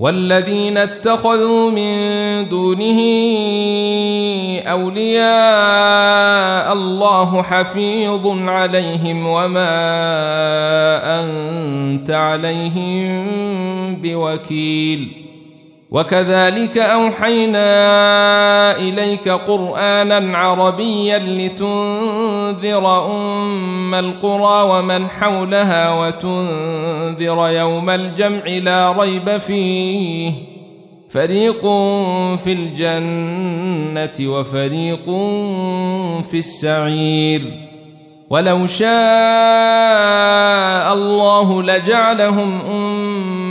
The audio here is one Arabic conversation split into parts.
والذين اتخذوا من دونه أولياء الله حفيظ عليهم وما أنت عليهم بوكيل. وكذلك أوحينا إليك قرآنا عربيا لتنذر أم القرى ومن حولها وتنذر يوم الجمع لا ريب فيه. فريق في الجنة وفريق في السعير. ولو شاء الله لجعلهم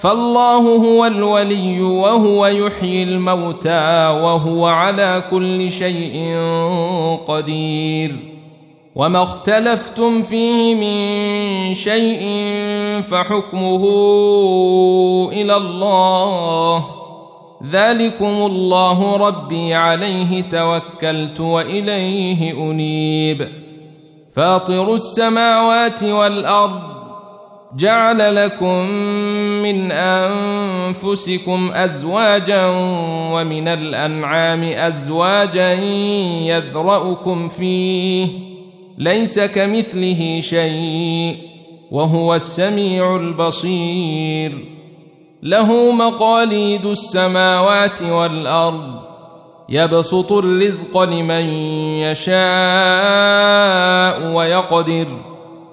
فالله هو الولي وهو يحيي الموتى وهو على كل شيء قدير. وما اختلفتم فيه من شيء فحكمه إلى الله. ذلكم الله ربي عليه توكلت وإليه أنيب. فاطر السماوات والأرض جعل لكم من أنفسكم أزواجا ومن الأنعام أزواجا يذرأكم فيه ليس كمثله شيء وهو السميع البصير له مقاليد السماوات والأرض يبسط الرزق لمن يشاء ويقدر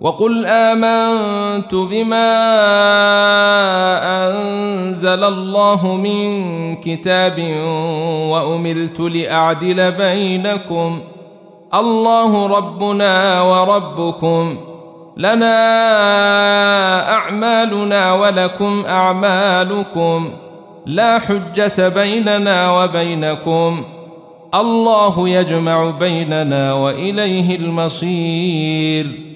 وقل آمنت بما أنزل الله من كتاب وامرت لأعدل بينكم. الله ربنا وربكم. لنا أعمالنا ولكم أعمالكم. لا حجة بيننا وبينكم. الله يجمع بيننا وإليه المصير.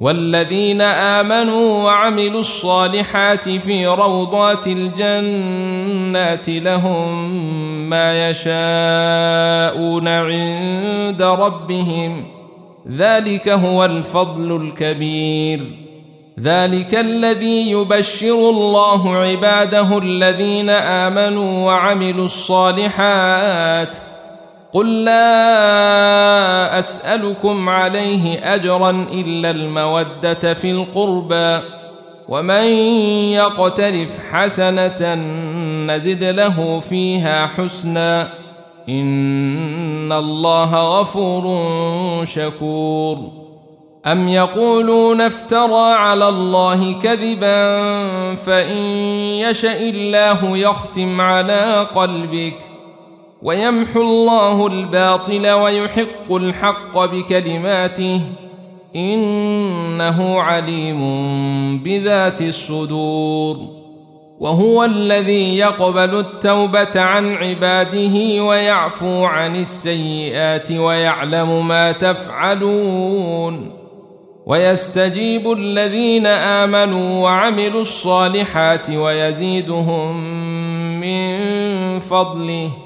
والذين آمنوا وعملوا الصالحات في روضات الجنات لهم ما يشاءون عند ربهم. ذلك هو الفضل الكبير. ذلك الذي يبشر الله عباده الذين آمنوا وعملوا الصالحات قل لا أسألكم عليه أجرا إلا المودة في القربى ومن يقترف حسنة نزد له فيها حسنا إن الله غفور شكور أم يقولون افترى على الله كذبا فإن يشأ الله يختم على قلبك ويمحو الله الباطل ويحق الحق بكلماته إنه عليم بذات الصدور وهو الذي يقبل التوبة عن عباده ويعفو عن السيئات ويعلم ما تفعلون ويستجيب الذين آمنوا وعملوا الصالحات ويزيدهم من فضله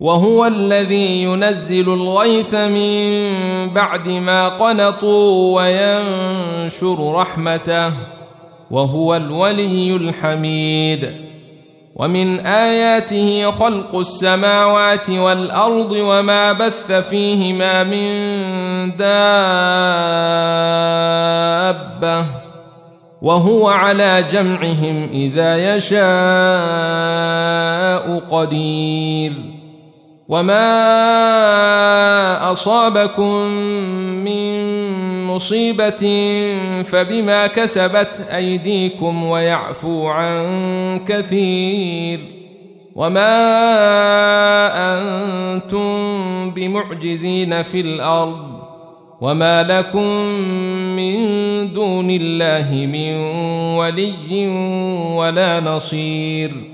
وهو الذي ينزل الغيث من بعد ما قنطوا وينشر رحمته وهو الولي الحميد. ومن آياته خلق السماوات والأرض وما بث فيهما من دابة وهو على جمعهم إذا يشاء قدير. وما اصابكم من مصيبه فبما كسبت ايديكم ويعفو عن كثير وما أنتم بمعجزين في الأرض وما لكم من دون الله من ولي ولا نصير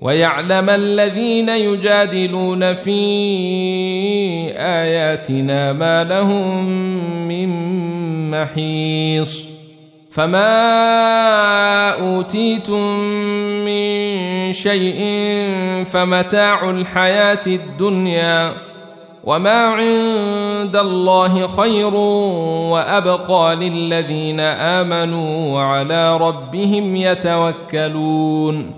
ويعلم الذين يجادلون في آياتنا ما لهم من محيص. فما أوتيتم من شيء فمتاع الحياة الدنيا وما عند الله خير وأبقى للذين آمنوا وعلى ربهم يتوكلون.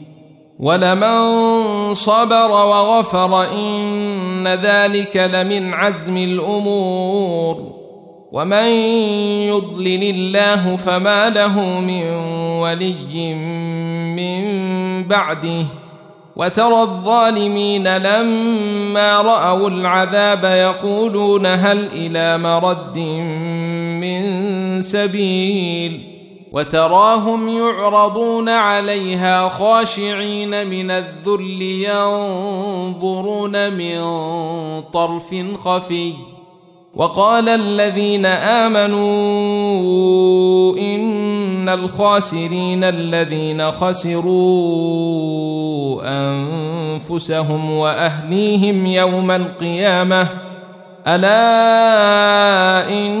ولمن صبر وغفر إن ذلك لمن عزم الأمور. ومن يضلل الله فما له من ولي من بعده. وترى الظالمين لما رأوا العذاب يقولون هل إلى مرد من سبيل؟ وتراهم يعرضون عليها خاشعين من الذل ينظرون من طرف خفي. وقال الذين آمنوا إن الخاسرين الذين خسروا أنفسهم وأهليهم يوم القيامة. ألا إن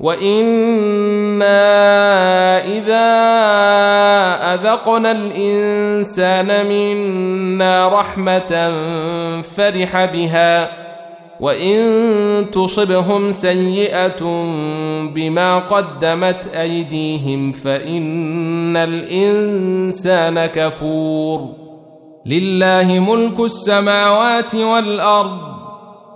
وأنا اذا اذقنا الانسان منا رحمه فرح بها وان تصبهم سيئه بما قدمت ايديهم فان الانسان كفور لله ملك السماوات والارض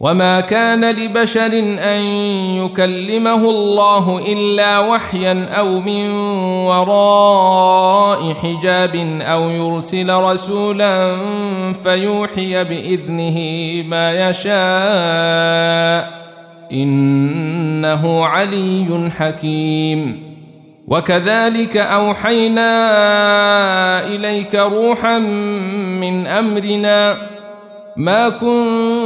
وما كان لبشر ان يكلمه الله الا وحيا أو من وراء حجاب أو يرسل رسولا فيوحي باذنه ما يشاء انه علي حكيم وكذلك اوحينا اليك روحا من امرنا ما كنت